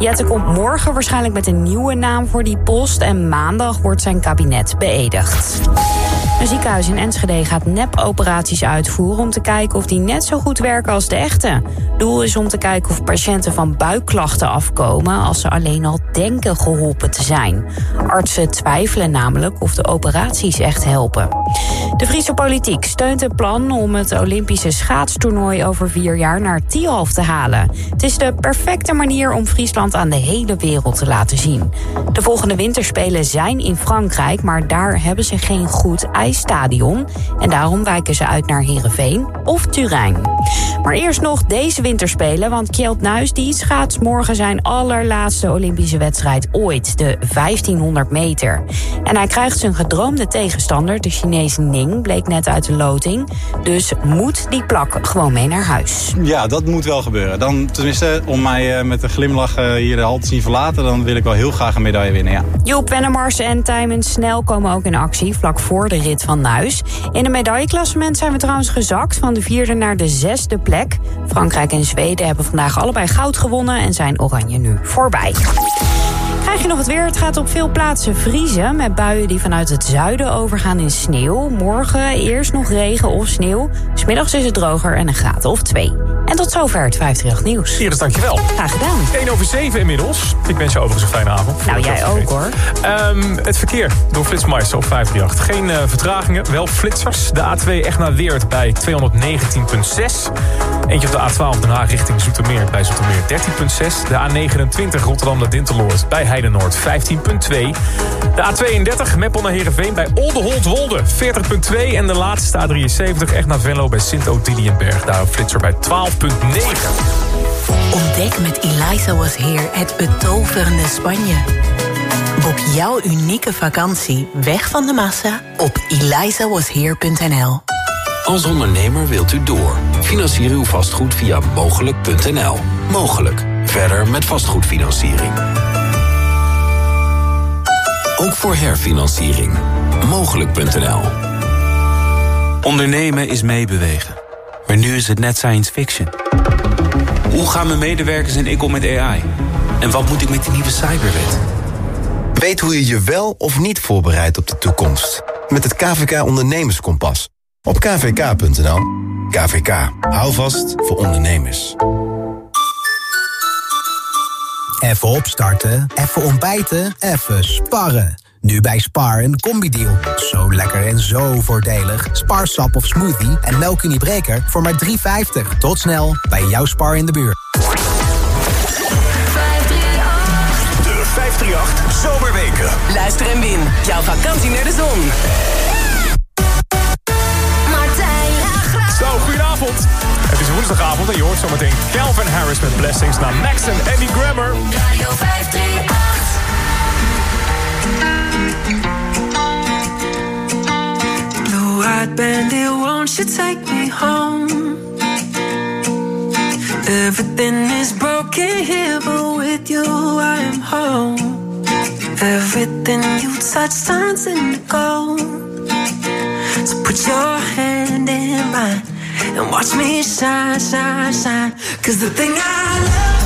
Jette komt morgen waarschijnlijk met een nieuwe naam voor die post... en maandag wordt zijn kabinet beëdigd. Een ziekenhuis in Enschede gaat nep-operaties uitvoeren... om te kijken of die net zo goed werken als de echte. Doel is om te kijken of patiënten van buikklachten afkomen... als ze alleen al denken geholpen te zijn. Artsen twijfelen namelijk of de operaties echt helpen. De Friese politiek steunt het plan om het Olympische schaatstoernooi... over vier jaar naar Tialf te halen. Het is de perfecte manier om Friesland aan de hele wereld te laten zien. De volgende winterspelen zijn in Frankrijk... maar daar hebben ze geen goed ijsstadion. En daarom wijken ze uit naar Heerenveen of Turijn. Maar eerst nog deze winterspelen, want Kjeld Nuis die schaats morgen zijn allerlaatste Olympische wedstrijd ooit, de 1500 meter. En hij krijgt zijn gedroomde tegenstander, de Chinees Ning, bleek net uit de loting. Dus moet die plak gewoon mee naar huis. Ja, dat moet wel gebeuren. Dan tenminste, om mij eh, met een glimlach eh, hier de hal te zien verlaten, dan wil ik wel heel graag een medaille winnen, ja. Joep Wennemars en Tijmen Snel komen ook in actie, vlak voor de rit van Nuis. In het medailleklassement zijn we trouwens gezakt van de vierde naar de zesde plek. Frankrijk en Zweden hebben vandaag allebei goud gewonnen en zijn oranje nu voorbij. Krijg je nog het weer? Het gaat op veel plaatsen vriezen... met buien die vanuit het zuiden overgaan in sneeuw. Morgen eerst nog regen of sneeuw. Smiddags is het droger en een graad of twee. En tot zover het 538 Nieuws. Iris, dankjewel. Graag gedaan. 1 over 7 inmiddels. Ik wens je overigens een fijne avond. Nou, jij ook hoor. Um, het verkeer door Flitsmeister op 538. Geen uh, vertragingen, wel flitsers. De A2 echt naar Weert bij 219,6. Eentje op de A12 Den Haag richting Zoetermeer bij Zoetermeer 13,6. De A29 Rotterdam naar Dinteloord bij Heidenoord 15,2. De A32 Meppel naar Heerenveen bij Oldenholt-Wolde 40,2. En de laatste A73 echt naar Venlo bij Sint-Otiliënberg. Daar een flitser bij 12,9. Ontdek met Eliza Was Here het betoverende Spanje. Boek jouw unieke vakantie weg van de massa op elizawasheer.nl. Als ondernemer wilt u door. Financier uw vastgoed via mogelijk.nl. Mogelijk. Verder met vastgoedfinanciering. Ook voor herfinanciering. Mogelijk.nl. Ondernemen is meebewegen. Maar nu is het net science fiction. Hoe gaan mijn medewerkers en ik om met AI? En wat moet ik met die nieuwe cyberwet? Weet hoe je je wel of niet voorbereidt op de toekomst. Met het KVK Ondernemerskompas. Op kvk.nl. KVK. Hou vast voor ondernemers. Even opstarten, even ontbijten, even sparren. Nu bij Spar een combi-deal. Zo lekker en zo voordelig. Spar sap of smoothie en melkuniebreker voor maar 3,50. Tot snel bij jouw Spar in de buurt. De 538 Zomerweken. Luister en win. Jouw vakantie naar de zon. Goedenavond. Het is woensdagavond en je hoort zometeen Calvin Harris met Blessings... naar Max en Andy Grammer. Radio 538. Blue-eyed bandit, won't you take me home? Everything is broken here, but with you I am home. Everything you touch turns into gold. So put your hand in mine and watch me shine, shine, shine. Cause the thing I love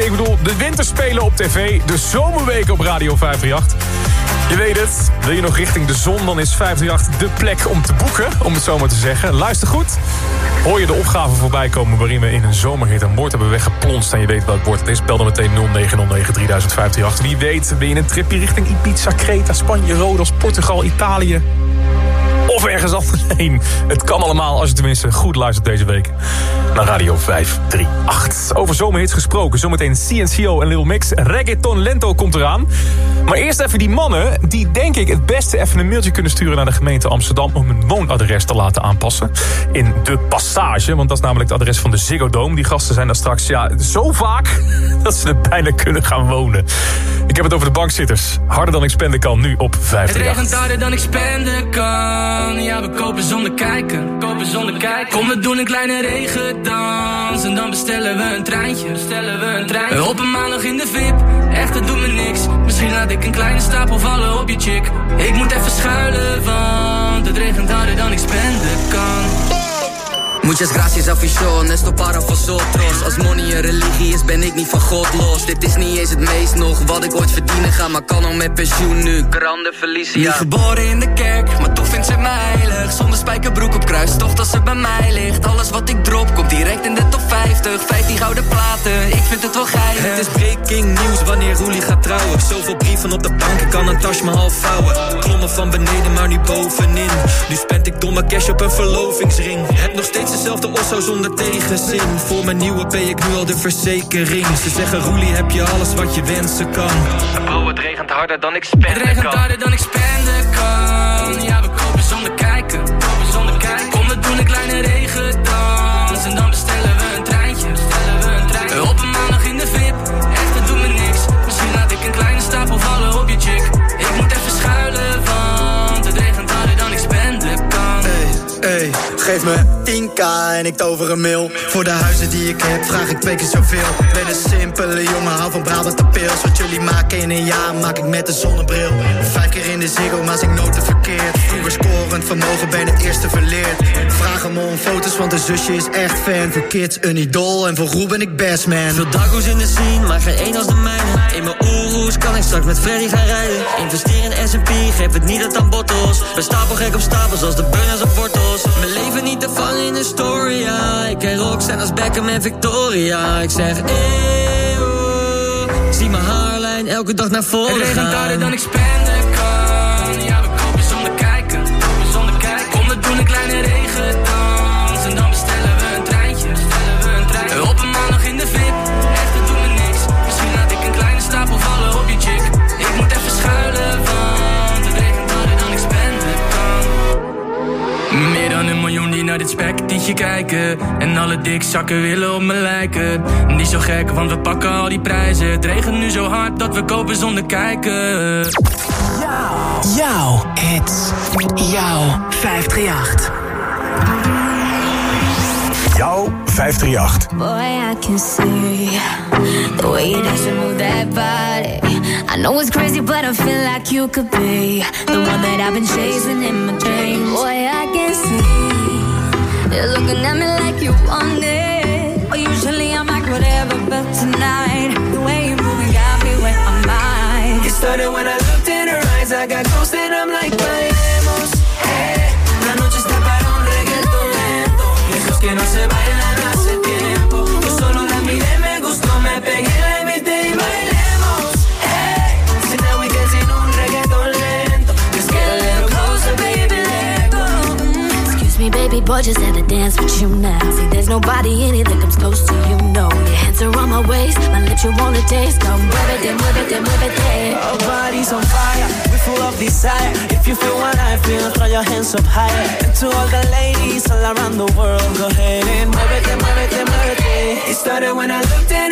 ik bedoel de winterspelen op tv... de zomerweken op Radio 538. Je weet het, wil je nog richting de zon... dan is 538 de plek om te boeken, om het zo maar te zeggen. Luister goed. Hoor je de opgave voorbij komen waarin we in een zomerrit een woord hebben weggeplonst... en je weet welk woord het is, bel dan meteen 0909 3058. Wie weet ben je een tripje richting Ibiza, Creta, Spanje, Rodos, Portugal, Italië... Of ergens anders heen. Het kan allemaal als je tenminste goed luistert deze week. Naar Radio 538. Over zomerhits gesproken. Zometeen CNCO en Lil Mix. Reggaeton Lento komt eraan. Maar eerst even die mannen die denk ik het beste even een mailtje kunnen sturen naar de gemeente Amsterdam om hun woonadres te laten aanpassen. In de Passage, want dat is namelijk het adres van de Ziggo Dome. Die gasten zijn daar straks ja, zo vaak dat ze er bijna kunnen gaan wonen. Ik heb het over de bankzitters. Harder dan ik spenden kan, nu op Het 538. regent harder dan ik spenden kan. Ja, we kopen zonder kijken. Kopen zonder kijken. Kom, we doen een kleine regendans. En dan bestellen we een treintje. Bestellen we een treintje. Op een maandag in de VIP. Echt, dat doet me niks. Misschien laat ik een kleine stapel vallen op je chick. Ik moet even schuilen, want het regent harder dan ik spenden kan. Muchas gracias afición, esto para vosotros Als money een religie is, ben ik niet van God los. Dit is niet eens het meest nog wat ik ooit verdienen ga Maar kan al met pensioen nu, grande Felicia Niet geboren in de kerk, maar toch vindt ze heilig. Zonder spijkerbroek op kruis, toch dat ze bij mij ligt. Alles wat ik drop, komt direct in de top 50 15 gouden platen, ik vind het wel geil Het is breaking news wanneer Roelie gaat trouwen. Zoveel brieven op de bank, ik kan een tas maar half vouwen. Klommen van beneden, maar nu bovenin. Nu spend ik domme cash op een verlovingsring. Heb nog steeds dezelfde osso zonder tegenzin. Voor mijn nieuwe P ik nu al de verzekering. Ze zeggen Roelie, heb je alles wat je wensen kan? Bro, het regent harder dan ik spenden Het regent harder dan ik spenden kan. Ja, we kopen zonder kijken. Kopen zonder kijken. Kom, we doen een kleine geef me 10k en ik tover een mil. Voor de huizen die ik heb vraag ik twee keer zoveel. Ben een simpele jongen, hou van Brabant de pils. Wat jullie maken in een jaar maak ik met een zonnebril. Vijf keer in de ziggo, maar zing nooit verkeerd. Vroeger scorend vermogen, ben het eerste verleerd. Vraag hem om foto's, want de zusje is echt fan. Voor kids een idool en voor Roel ben ik best man. Veel dago's in de scene, maar geen één als de mijne. In mijn oeroes kan ik straks met Freddy gaan rijden. Investeer in S&P, geef het niet uit aan bottles Ben stapel gek op stapels als de burners op wortels. Mijn leven niet te vangen in de story, ja. Ik ken Roxanne als Beckham en Victoria. Ik zeg eeuw. Zie mijn haarlijn elke dag naar voren Het regent harder dan ik spenden kan. Ja, een kleine regendans En dan bestellen we een treintje we een treintje. Op een maandag in de VIP. Echt, dat doet me niks. Misschien laat ik een kleine stapel vallen op je chick. Ik moet even schuilen, want Het regent harder dan ik spenden meer dan een miljoen die naar dit spektietje kijken. En alle dikzakken willen op me lijken. Niet zo gek, want we pakken al die prijzen. Het regent nu zo hard dat we kopen zonder kijken Jouw hits. Jouw 538. Jouw 538. Boy, I can see the way you dance and move that body. I know it's crazy, but I feel like you could be the one that I've been chasing in my dreams. Boy, I can see you're looking at me like you want it. But usually I'm like whatever, but tonight the way you move got me where I'm at. It started when I looked in her eyes. Got close and I'm like, bailemos. Hey, la noche está para un reggaeton lento. Lejos que no se bailan hace tiempo. Yo solo la miré, me gustó, me pegué, la invité y bailemos. Hey, so now we dancing un reggaeton lento. Let's get a little closer, baby, let go. Excuse me, baby boy, just had to dance with you now. See, there's nobody in it that comes close to you, no. Hands on my waist, my lips you wanna taste. Come muévete, muévete, muévete. Our bodies on fire, we full of desire. If you feel what I feel, throw your hands up higher. And to all the ladies all around the world, go ahead and muévete, muévete, muévete. It started when I looked in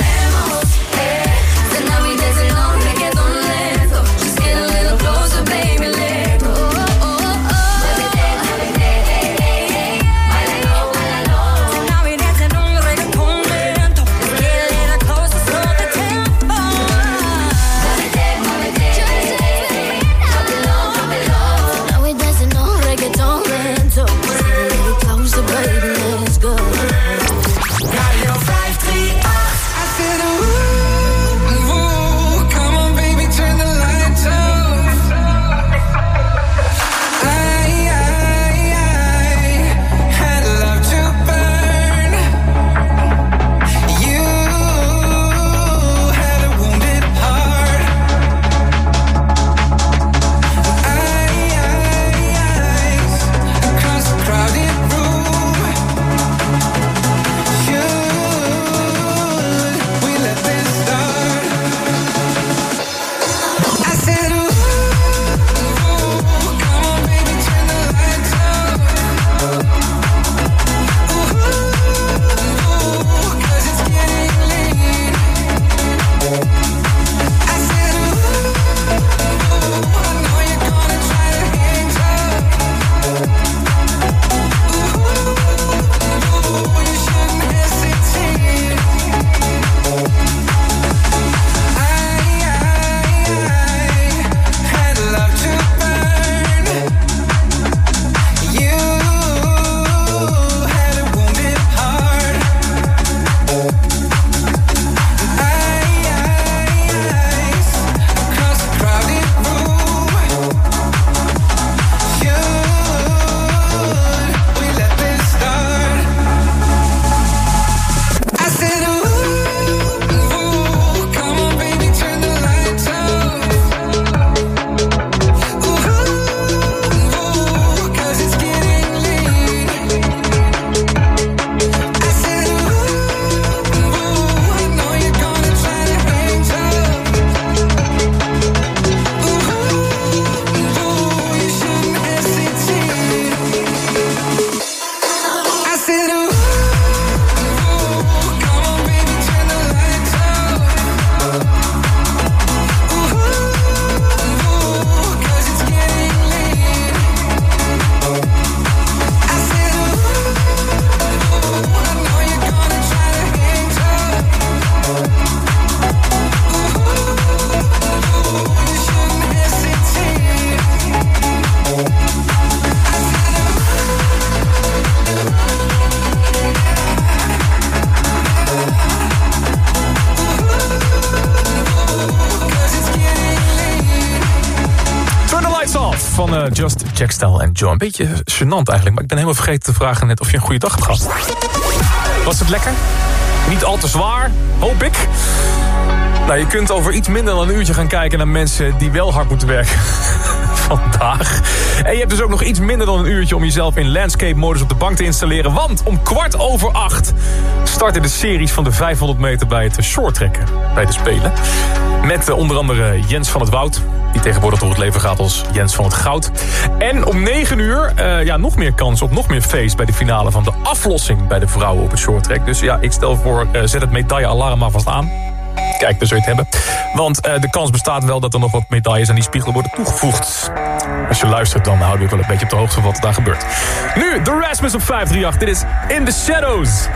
En Joe. Een beetje gênant eigenlijk, maar ik ben helemaal vergeten te vragen net of je een goede dag hebt gehad. Was het lekker? Niet al te zwaar, hoop ik. Nou, je kunt over iets minder dan een uurtje gaan kijken naar mensen die wel hard moeten werken. Vandaag. En je hebt dus ook nog iets minder dan een uurtje om jezelf in landscape modus op de bank te installeren. Want om kwart over acht starten de series van de 500 meter bij het shorttrekken bij de Spelen. Met eh, onder andere Jens van het Woud, tegenwoordig door het leven gaat als Jens van het Goud. En om 9 uur uh, ja, nog meer kans op nog meer feest bij de finale van de aflossing bij de vrouwen op het shorttrack. Dus ja, ik stel voor, uh, zet het medaillealarm maar vast aan. Kijk, je het hebben. Want uh, de kans bestaat wel dat er nog wat medailles aan die spiegel worden toegevoegd. Als je luistert, dan houden we wel een beetje op de hoogte van wat daar gebeurt. Nu, de Rasmus op 538. Dit is In the Shadows.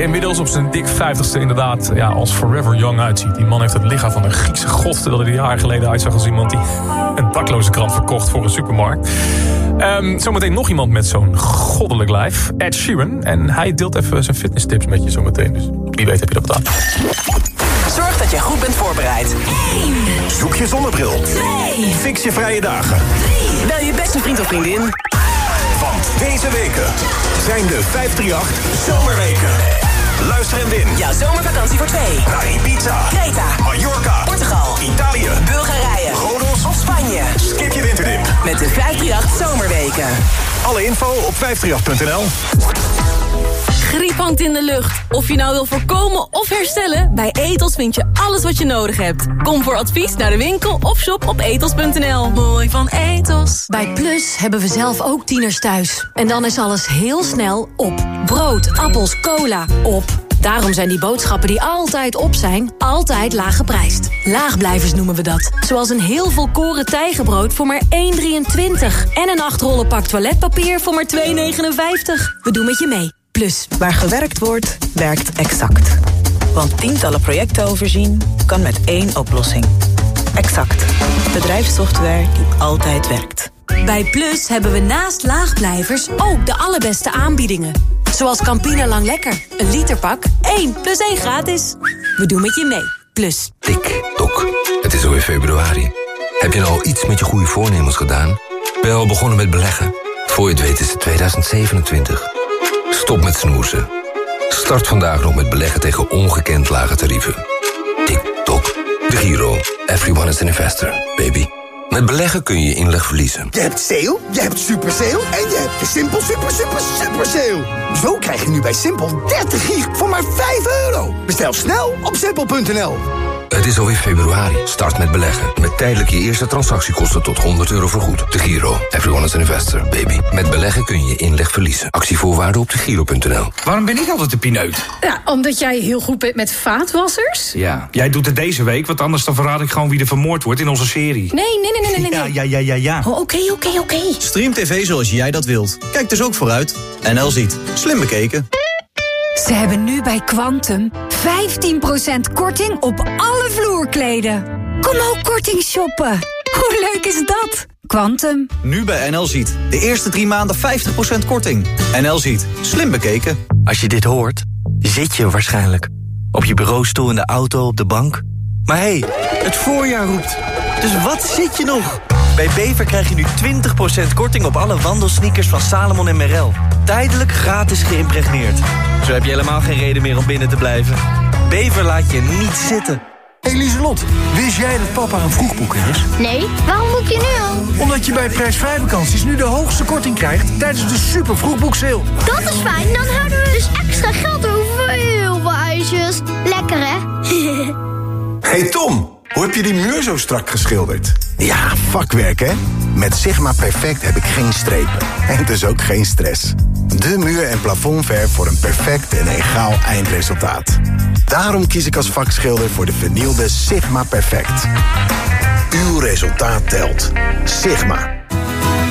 Inmiddels op zijn dik 50ste inderdaad ja, als forever young uitziet. Die man heeft het lichaam van een Griekse god... terwijl hij er jaren geleden uitzag als iemand die een dakloze krant verkocht voor een supermarkt. Ehm, zometeen nog iemand met zo'n goddelijk lijf. Ed Sheeran. En hij deelt even zijn fitness tips met je zometeen. Dus wie weet heb je dat wat aan. Zorg dat je goed bent voorbereid. Zoek je zonnebril. Fix je vrije dagen. Bel je beste vriend of vriendin. Want deze weken zijn de 538 Zomerweken. Luister en win. Jouw zomervakantie voor twee. Naar Ibiza, Creta, Mallorca, Portugal, Italië, Bulgarije, Rodos of Spanje. Skip je winterdip. Met de 538 Zomerweken. Alle info op 538.nl. Griep hangt in de lucht. Of je nou wil voorkomen of herstellen, bij Etos vind je alles wat je nodig hebt. Kom voor advies naar de winkel of shop op etos.nl. Mooi van Etos. Bij Plus hebben we zelf ook tieners thuis. En dan is alles heel snel op. Brood, appels, cola, op. Daarom zijn die boodschappen die altijd op zijn, altijd laag geprijsd. Laagblijvers noemen we dat. Zoals een heel volkoren tijgenbrood voor maar 1,23. En een 8 rollen pak toiletpapier voor maar 2,59. We doen met je mee. Plus. Waar gewerkt wordt, werkt Exact. Want tientallen projecten overzien kan met één oplossing. Exact. Bedrijfssoftware die altijd werkt. Bij Plus hebben we naast laagblijvers ook de allerbeste aanbiedingen. Zoals Campina Lang Lekker. Een literpak, 1 plus 1 gratis. We doen met je mee. Plus. Tik, tok. Het is alweer februari. Heb je al iets met je goede voornemens gedaan? Ben je al begonnen met beleggen? Voor je het weet is het 2027. Stop met snoezen. Start vandaag nog met beleggen tegen ongekend lage tarieven. Tik, tok. De Giro. Everyone is an investor, baby. Met beleggen kun je je inleg verliezen. Je hebt sale, je hebt super sale en je hebt de Simpel super super super sale. Zo krijg je nu bij Simpel 30 gig voor maar 5 euro. Bestel snel op simpel.nl. Het is alweer februari. Start met beleggen. Met tijdelijk je eerste transactiekosten tot 100 euro vergoed. De Giro. Everyone is an investor, baby. Met beleggen kun je je inleg verliezen. Actievoorwaarden op de Giro.nl. Waarom ben ik altijd de pineut? Ja, omdat jij heel goed bent met vaatwassers. Ja, jij doet het deze week, want anders dan verraad ik gewoon wie er vermoord wordt in onze serie. Nee, nee, nee, nee, nee. Ja, ja, ja, ja, ja. Oh, Oké, oké, oké. Stream TV zoals jij dat wilt. Kijk dus ook vooruit. NL ziet. Slim bekeken. Ze hebben nu bij Quantum 15% korting op alle vloerkleden. Kom ook korting shoppen. Hoe leuk is dat? Quantum. Nu bij NL ziet. De eerste drie maanden 50% korting. NL ziet. Slim bekeken. Als je dit hoort, zit je waarschijnlijk. Op je bureaustoel, in de auto, op de bank. Maar hé, hey, het voorjaar roept. Dus wat zit je nog? Bij Bever krijg je nu 20% korting op alle wandelsneakers van Salomon en Merrell. Tijdelijk gratis geïmpregneerd. Zo heb je helemaal geen reden meer om binnen te blijven. Bever laat je niet zitten. Eliselot, wist jij dat papa een vroegboeker is? Nee, waarom boek je nu al? Omdat je bij prijsvrij vakanties nu de hoogste korting krijgt tijdens de super vroegboekseil. Dat is fijn, dan houden we dus extra geld over voor heel veel ijsjes. Lekker hè? Hey Tom, hoe heb je die muur zo strak geschilderd? Ja, vakwerk hè? Met Sigma Perfect heb ik geen strepen. En dus ook geen stress. De muur- en plafondverf voor een perfect en egaal eindresultaat. Daarom kies ik als vakschilder voor de vernielde Sigma Perfect. Uw resultaat telt. Sigma.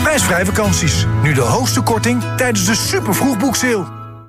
Prijsvrij vakanties. Nu de hoogste korting tijdens de super vroegboekseil.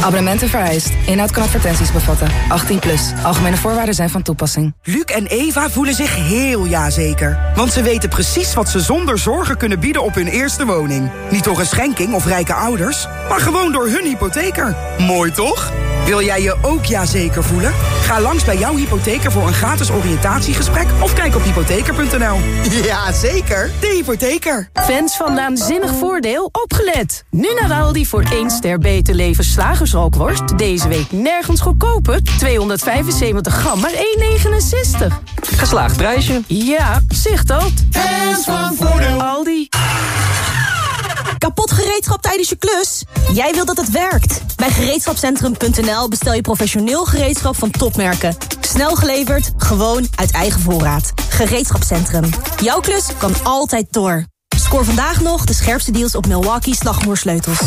Abonnementen vereist. Inhoud kan advertenties bevatten. 18 plus. Algemene voorwaarden zijn van toepassing. Luc en Eva voelen zich heel jazeker. Want ze weten precies wat ze zonder zorgen kunnen bieden op hun eerste woning. Niet door een schenking of rijke ouders, maar gewoon door hun hypotheker. Mooi toch? Wil jij je ook jazeker voelen? Ga langs bij jouw hypotheker voor een gratis oriëntatiegesprek... of kijk op hypotheker.nl. Ja, zeker. De hypotheker. Fans van Naanzinnig Voordeel, opgelet. Nu naar Aldi voor 1 ster beter leven deze week nergens goedkoper. 275 gram, maar 1,69. Geslaagd prijsje. Ja, zicht dat. En van Voordeel. Aldi. Kapot gereedschap tijdens je klus? Jij wilt dat het werkt. Bij gereedschapcentrum.nl bestel je professioneel gereedschap van topmerken. Snel geleverd, gewoon uit eigen voorraad. Gereedschapcentrum. Jouw klus kan altijd door. Scoor vandaag nog de scherpste deals op Milwaukee slagmoersleutels.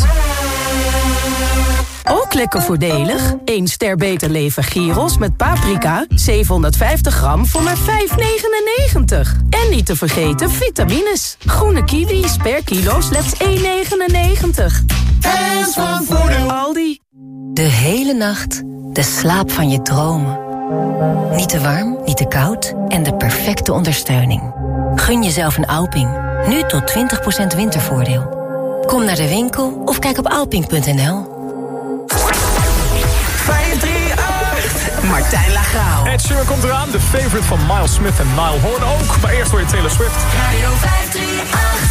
Ook lekker voordelig. 1 ster beter leven Giros met paprika. 750 gram voor maar 5,99. En niet te vergeten vitamines. Groene kiwis per kilo slechts 1,99. En van voordeel. Aldi. De hele nacht de slaap van je dromen. Niet te warm, niet te koud en de perfecte ondersteuning. Gun jezelf een Alping. Nu tot 20% wintervoordeel. Kom naar de winkel of kijk op alping.nl. 538 Martijn Lagraal. Ed Sheeran komt eraan, de favorite van Miles Smith en Nile Horn ook. Maar eerst voor je Taylor Swift. Radio 538.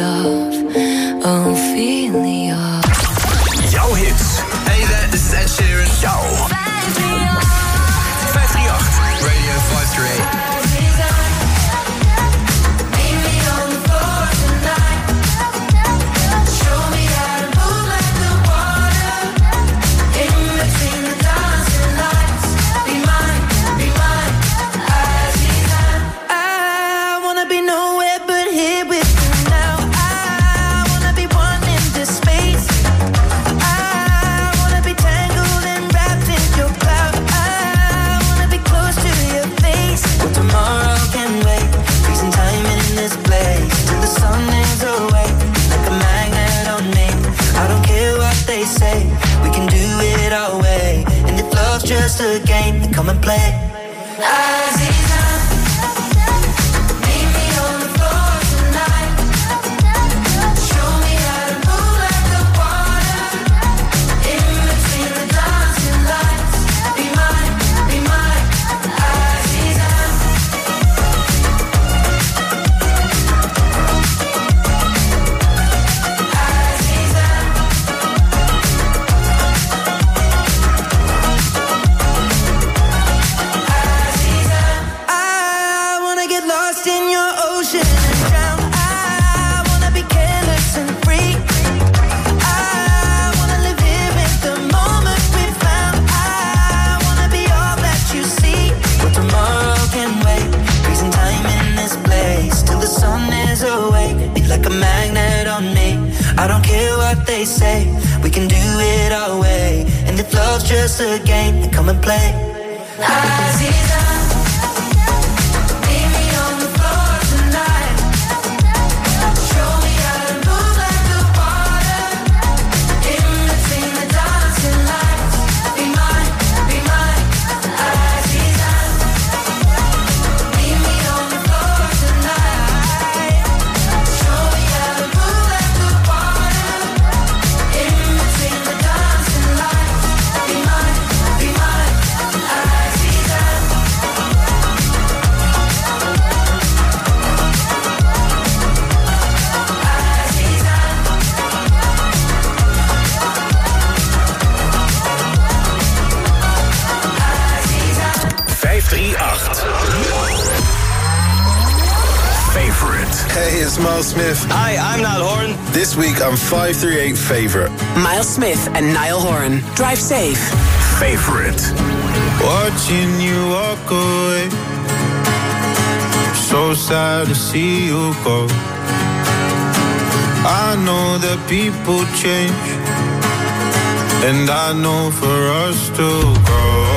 Love. Aziza. Smith. Hi, I'm Niall Horan. This week I'm 538 Favourite. Miles Smith and Niall Horan. Drive safe. Favourite. Watching you walk away. So sad to see you go. I know that people change. And I know for us to grow.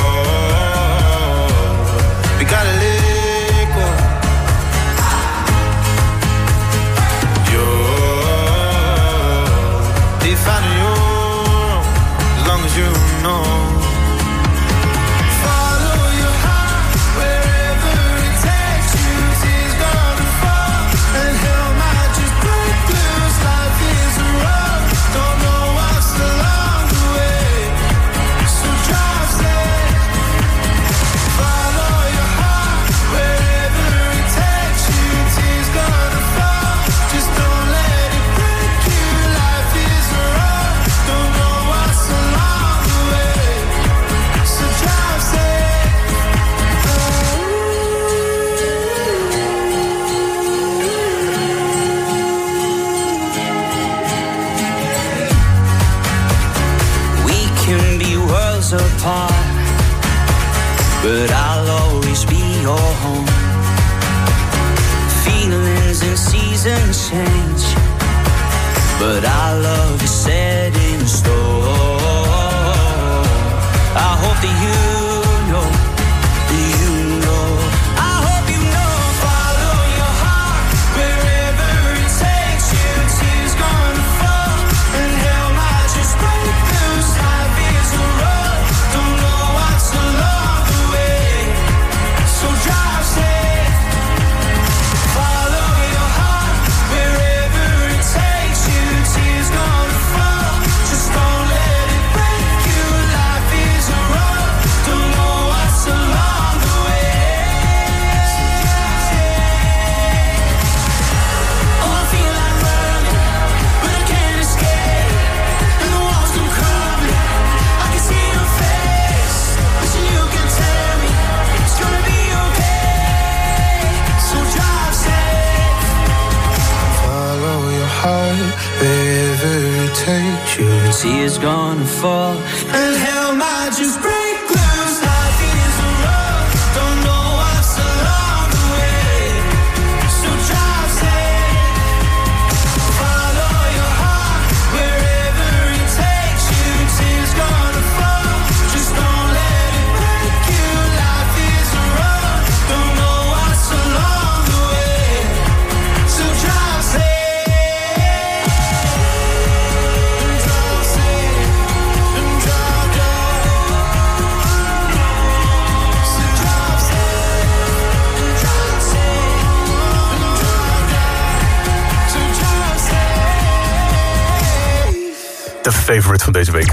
Favorite van deze week.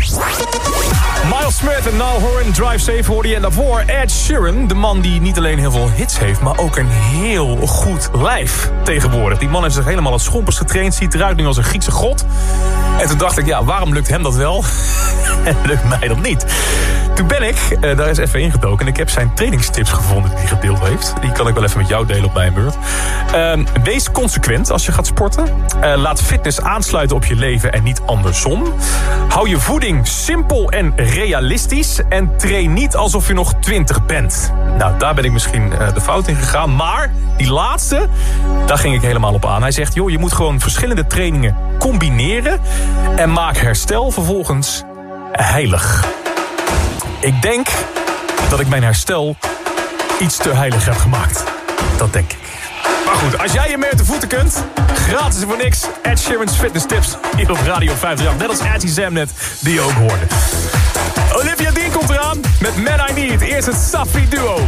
Miles Smith en Niall Horan, Drive Safe hoorde je. En daarvoor Ed Sheeran, de man die niet alleen heel veel hits heeft... maar ook een heel goed lijf tegenwoordig. Die man heeft zich helemaal als schompers getraind, ziet eruit nu als een Griekse god. En toen dacht ik, ja, waarom lukt hem dat wel? en lukt mij dat niet? Toen ben ik eh, daar eens even ingedoken... en ik heb zijn trainingstips gevonden die hij gedeeld heeft. Die kan ik wel even met jou delen op mijn beurt. Ehm, wees consequent als je gaat sporten. Eh, laat fitness aansluiten op je leven en niet andersom. Hou je voeding simpel en realistisch. En train niet alsof je nog 20 bent. Nou, daar ben ik misschien eh, de fout in gegaan. Maar die laatste, daar ging ik helemaal op aan. Hij zegt, joh, je moet gewoon verschillende trainingen combineren. En maak herstel vervolgens heilig. Ik denk dat ik mijn herstel iets te heilig heb gemaakt. Dat denk ik. Maar goed, als jij je meer te voeten kunt, gratis voor niks. Ed Sheeran's fitness tips hier op Radio 58. Net als Artie Zamnet, die je ook hoorde. Olivia Dean komt eraan met Man I Need. Eerst het Safi duo.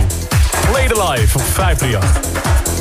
Play the Live op 538.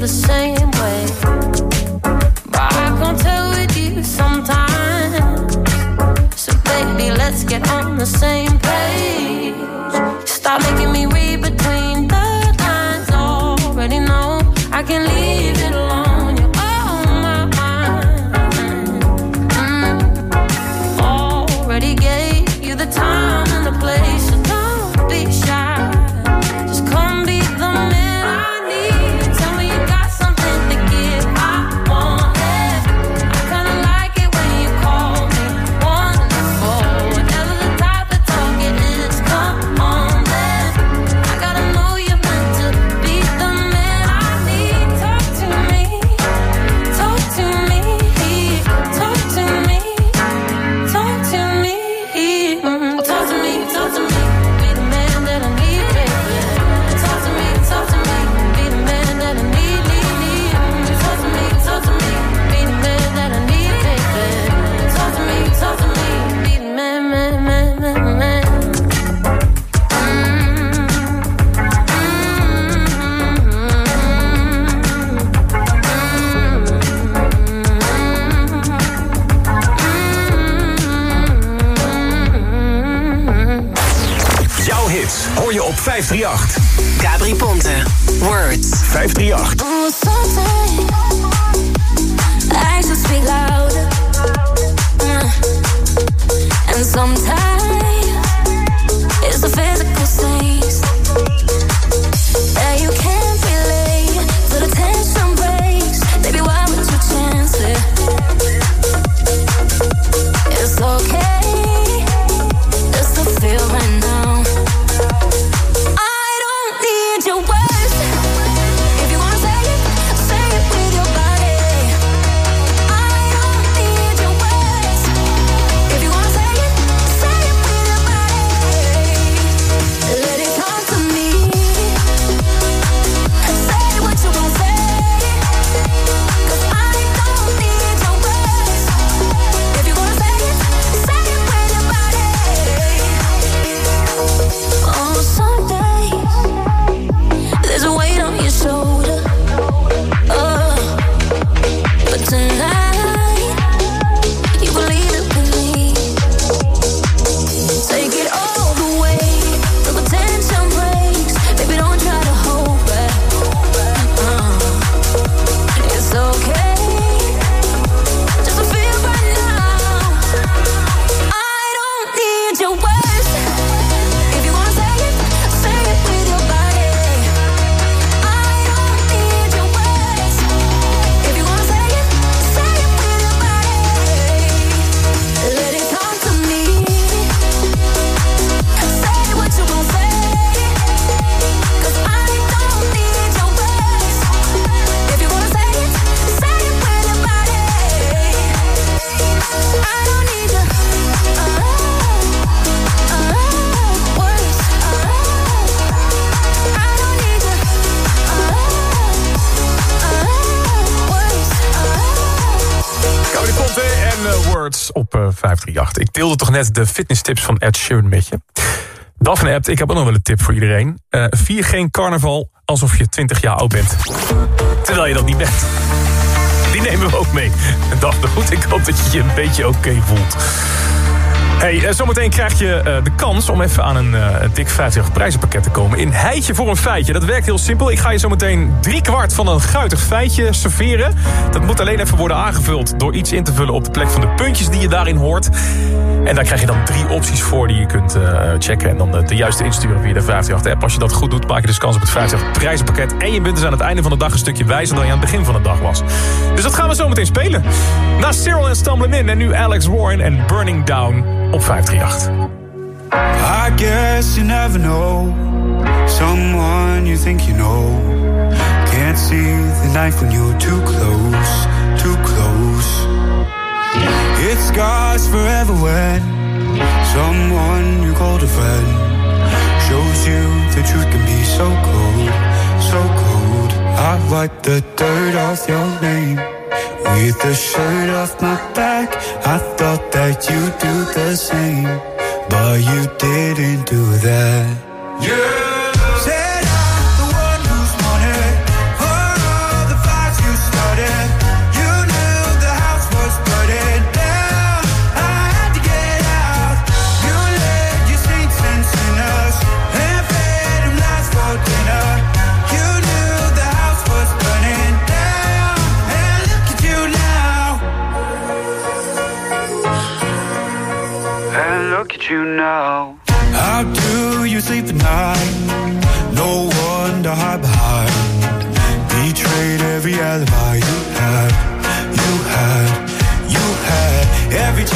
The same net de fitnesstips van Ed Sheeran met je. Daphne appt, ik heb ook nog wel een tip voor iedereen. Eh, vier geen carnaval alsof je 20 jaar oud bent. Terwijl je dat niet bent. Die nemen we ook mee. Daphne, goed, ik hoop dat je je een beetje oké voelt. Hey, eh, zometeen krijg je eh, de kans om even aan een eh, dik 50 prijzenpakket te komen. In Heitje voor een feitje. Dat werkt heel simpel. Ik ga je zometeen drie kwart van een guitig feitje serveren. Dat moet alleen even worden aangevuld door iets in te vullen op de plek van de puntjes die je daarin hoort. En daar krijg je dan drie opties voor die je kunt checken. En dan de juiste insturen via de 58 app. Als je dat goed doet, maak je dus kans op het 50 prijzenpakket. En je bent dus aan het einde van de dag een stukje wijzer dan je aan het begin van de dag was. Dus dat gaan we zometeen spelen. Na Cyril en Stumbling In en nu Alex Warren en Burning Down op 538. I guess you never know someone you think you know. Can't see the knife when you're too close, too close. It scars forever when someone you called a friend shows you the truth can be so cold, so cold. I wipe the dirt off your name with the shirt off my back. I thought that you'd do the same, but you didn't do that. Yeah. Look at you now. How do you sleep at night? No one to hide behind. Betrayed every alibi you had, you had, you had. Every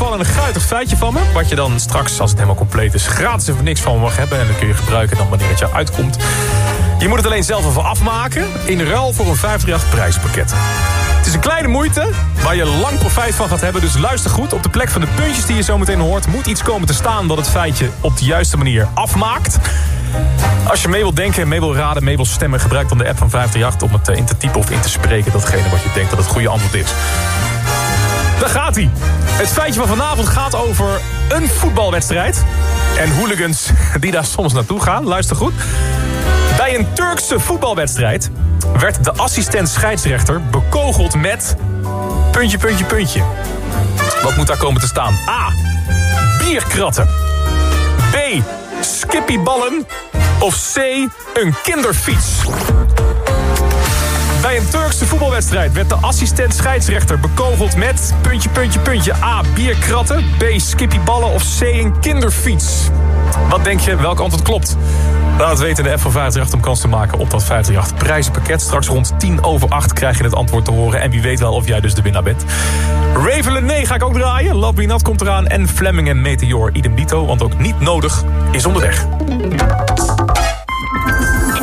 een guitig feitje van me. Wat je dan straks, als het helemaal compleet is, gratis voor niks van mag hebben. En dan kun je gebruiken dan wanneer het jou uitkomt. Je moet het alleen zelf even afmaken. In ruil voor een 538 prijzenpakket. Het is een kleine moeite waar je lang profijt van gaat hebben. Dus luister goed. Op de plek van de puntjes die je zo meteen hoort... moet iets komen te staan dat het feitje op de juiste manier afmaakt. Als je mee wilt denken, en mee wil raden, mee wil stemmen... gebruik dan de app van 538 om het eh, in te typen of in te spreken... datgene wat je denkt dat het goede antwoord is. Daar gaat hij. Het feitje van vanavond gaat over een voetbalwedstrijd. En hooligans die daar soms naartoe gaan. Luister goed. Bij een Turkse voetbalwedstrijd werd de assistent scheidsrechter bekogeld met... puntje, puntje, puntje. Wat moet daar komen te staan? A. Bierkratten. B. Skippyballen. Of C. Een kinderfiets. Bij een Turkse voetbalwedstrijd werd de assistent scheidsrechter bekogeld met... puntje, puntje, puntje. A. Bierkratten. B. Skippyballen. Of C. Een kinderfiets. Wat denk je, welk antwoord klopt? Laat weten in de F van 538 om kans te maken op dat 538 prijzenpakket. Straks rond 10 over 8 krijg je het antwoord te horen. En wie weet wel of jij dus de winnaar bent. Raven nee ga ik ook draaien. Love Not komt eraan. En Fleming en Meteor idem dito. Want ook niet nodig is onderweg.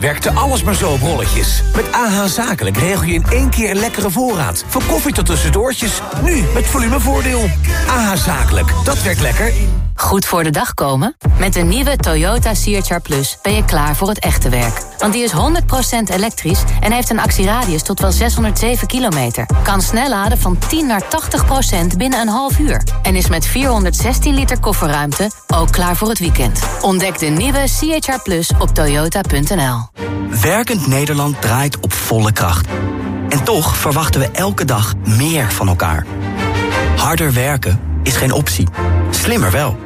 Werkte alles maar zo op rolletjes? Met AH Zakelijk regel je in één keer een lekkere voorraad. Van koffie tot tussendoortjes. Nu met volumevoordeel. AH Zakelijk, dat werkt lekker. Goed voor de dag komen? Met de nieuwe Toyota CHR Plus ben je klaar voor het echte werk. Want die is 100% elektrisch en heeft een actieradius tot wel 607 kilometer. Kan snel laden van 10 naar 80% binnen een half uur. En is met 416 liter kofferruimte ook klaar voor het weekend. Ontdek de nieuwe CHR Plus op toyota.nl. Werkend Nederland draait op volle kracht. En toch verwachten we elke dag meer van elkaar. Harder werken is geen optie. Slimmer wel.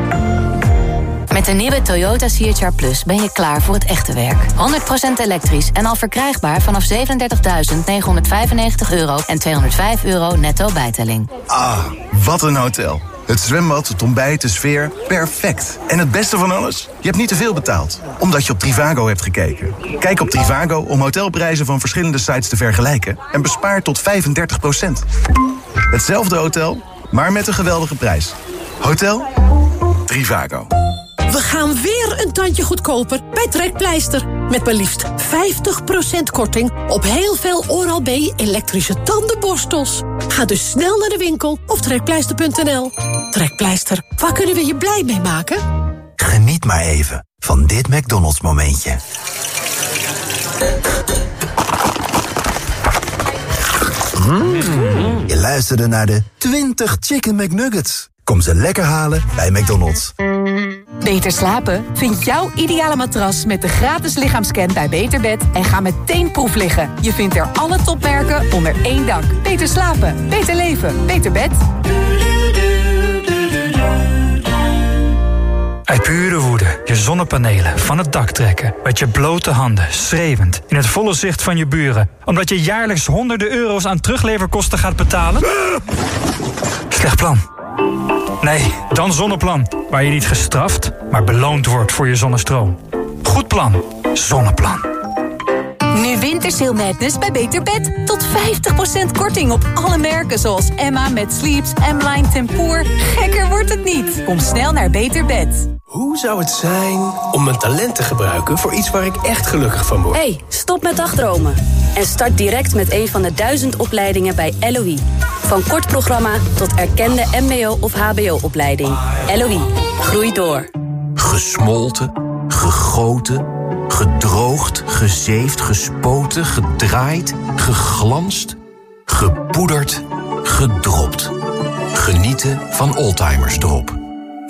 Met de nieuwe Toyota CHR Plus ben je klaar voor het echte werk. 100% elektrisch en al verkrijgbaar vanaf 37.995 euro en 205 euro netto bijtelling. Ah, wat een hotel. Het zwembad, het ontbijt, de sfeer, perfect. En het beste van alles? Je hebt niet te veel betaald, omdat je op Trivago hebt gekeken. Kijk op Trivago om hotelprijzen van verschillende sites te vergelijken... en bespaar tot 35% Hetzelfde hotel, maar met een geweldige prijs. Hotel Trivago. We gaan weer een tandje goedkoper bij Trekpleister. Met maar liefst 50% korting op heel veel Oral-B elektrische tandenborstels. Ga dus snel naar de winkel of trekpleister.nl. Trekpleister, waar kunnen we je blij mee maken? Geniet maar even van dit McDonald's momentje. Mm. Je luisterde naar de 20 Chicken McNuggets. Kom ze lekker halen bij McDonald's. Beter slapen? Vind jouw ideale matras met de gratis lichaamscan bij Beterbed en ga meteen proef liggen. Je vindt er alle topmerken onder één dak. Beter slapen, beter leven, beter bed. Uit pure woede je zonnepanelen van het dak trekken. Met je blote handen, schreeuwend, in het volle zicht van je buren. Omdat je jaarlijks honderden euro's aan terugleverkosten gaat betalen? Slecht plan. Nee, dan Zonneplan. Waar je niet gestraft, maar beloond wordt voor je zonnestroom. Goed plan. Zonneplan. Nu Wintersail Madness bij Beter Bed. Tot 50% korting op alle merken zoals Emma met Sleeps, M-Line Tempoor. Gekker wordt het niet. Kom snel naar Beter Bed. Hoe zou het zijn om mijn talent te gebruiken voor iets waar ik echt gelukkig van word? Hey, stop met dagdromen. En start direct met een van de duizend opleidingen bij LOE. Van kort programma tot erkende mbo- of hbo-opleiding. LOE, groei door. Gesmolten, gegoten, gedroogd, gezeefd, gespoten, gedraaid, geglanst, gepoederd, gedropt. Genieten van Oldtimers Drop.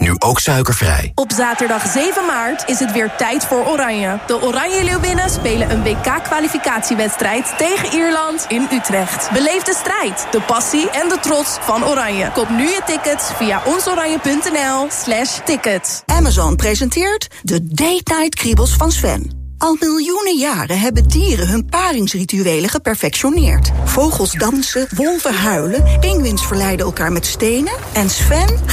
Nu ook suikervrij. Op zaterdag 7 maart is het weer tijd voor Oranje. De Oranje Leeuwinnen spelen een WK-kwalificatiewedstrijd tegen Ierland in Utrecht. Beleef de strijd, de passie en de trots van Oranje. Koop nu je tickets via onsoranje.nl slash tickets. Amazon presenteert de Date Night Kriebels van Sven. Al miljoenen jaren hebben dieren hun paringsrituelen geperfectioneerd. Vogels dansen, wolven huilen, pinguïns verleiden elkaar met stenen... en Sven gaat